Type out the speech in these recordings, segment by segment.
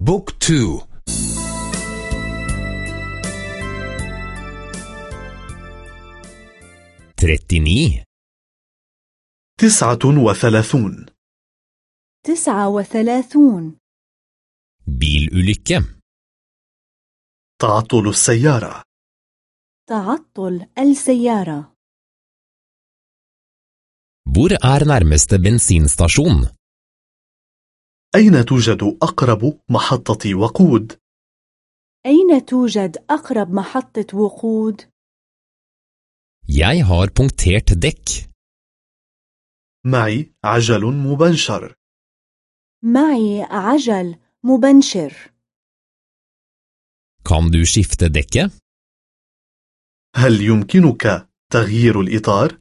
بوك تو. تريتيني. تسعة وثلاثون. تسعة وثلاثون. bilulykke تعطل السيارة. تعطل السيارة. Hvor er nærmeste bensinstasjon? أين توجد أقرب محطة وقود؟ أين توجد أقرب محطة وقود؟ Jeg har punktert dekk. معي عجل مبنشر معي عجل مبنشر Kan du skifte dekket? هل يمكنك تغيير الإطار؟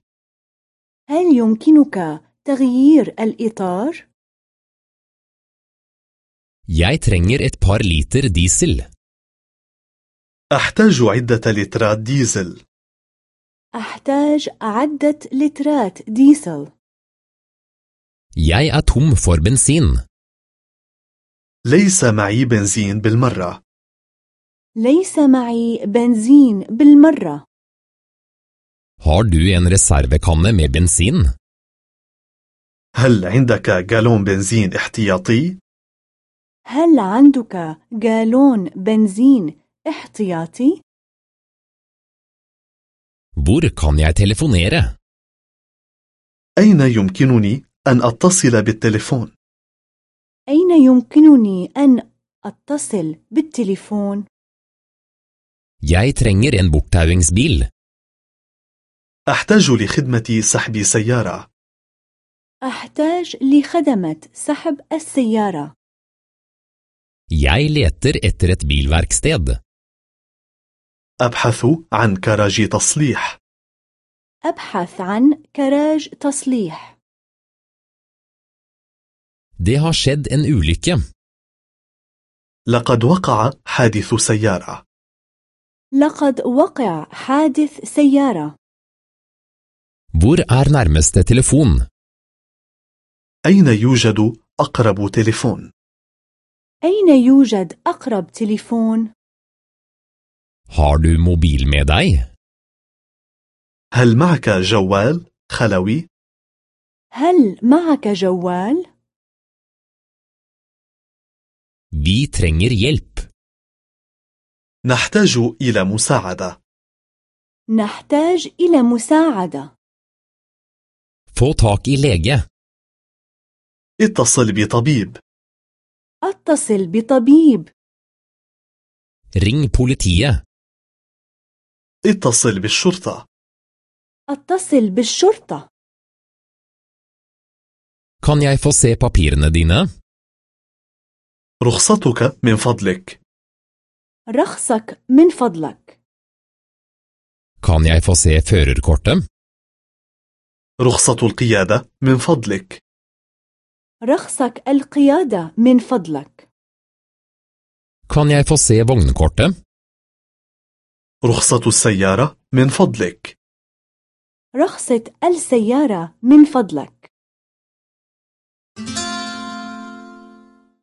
هل يمكنك تغيير الإطار؟ Jeg trenger et par liter diesel. أحتاج عدة لترات ديزل أحتاج عدة لترات ديزل Jeg er tom for bensin. ليس معي بنزين بالمرة ليس معي بنزين بالمرة Har du en reservekanne med bensin? هل عندك جالون بنزين احتياطي؟ هل عندك جالون بنزين احتياطي؟ Hvor kan jeg telefonere? أين يمكنني أن أتصل بالتليفون؟ أين يمكنني أن أتصل بالتليفون؟ Jeg trenger en borttauingsbil. أحتاج لخدمة سحب سيارة أحتاج لخدمة سحب السيارة Jeg leter etter et bilverksted. أبحث عن كراج تصليح أبحث عن كراج تصليح Det har skjedd en ulykke. لقد وقع حادث سيارة لقد وقع حادث سيارة Hvor er nærmeste telefon? أين يوجد أقرب تليفون؟ أين يوجد أقرب تليفون؟ Har du mobil med deg? هل معك جوال خلوي؟ هل معك جوال؟ Vi trenger hjelp. نحتاج إلى مساعدة نحتاج إلى مساعدة Få tak i lege. اتصل بطبيب أتصل بطبيب Ring politiet. اتصل بالشرطة أتصل بالشرطة Kan jeg få se papirene dine? رخصتك من فضلك رخصك من فضلك Kan jeg få se førerkortet? رخصة القيادة من فضلك رخصك القيادة من فضلك. Kan jeg få se vognkortet? رخصة السيارة من فضلك. رخصة السيارة من فضلك.